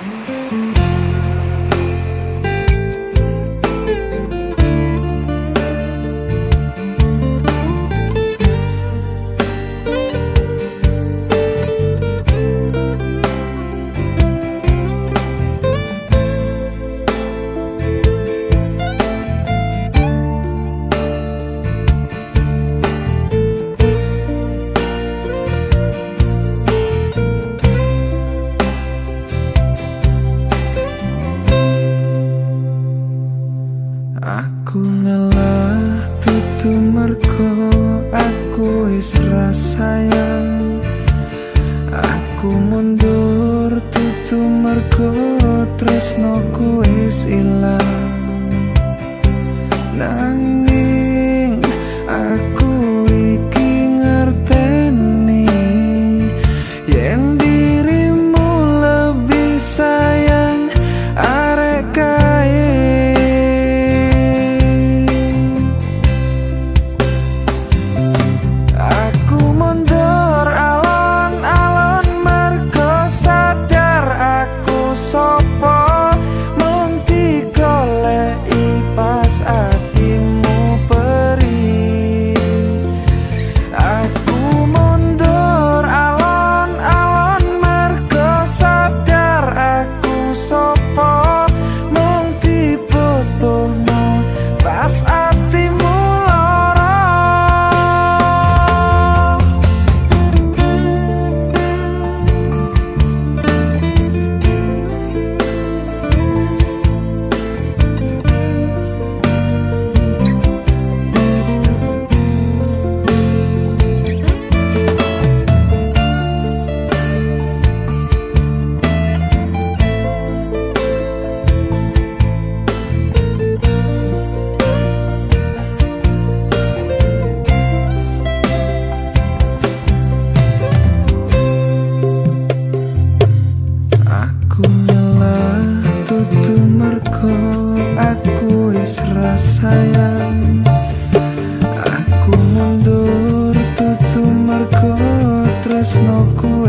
Mm-hmm. Mergo aku wis rasayang Aku mundur tutu mergo Tresno ku wis ilang. Nangis loucura.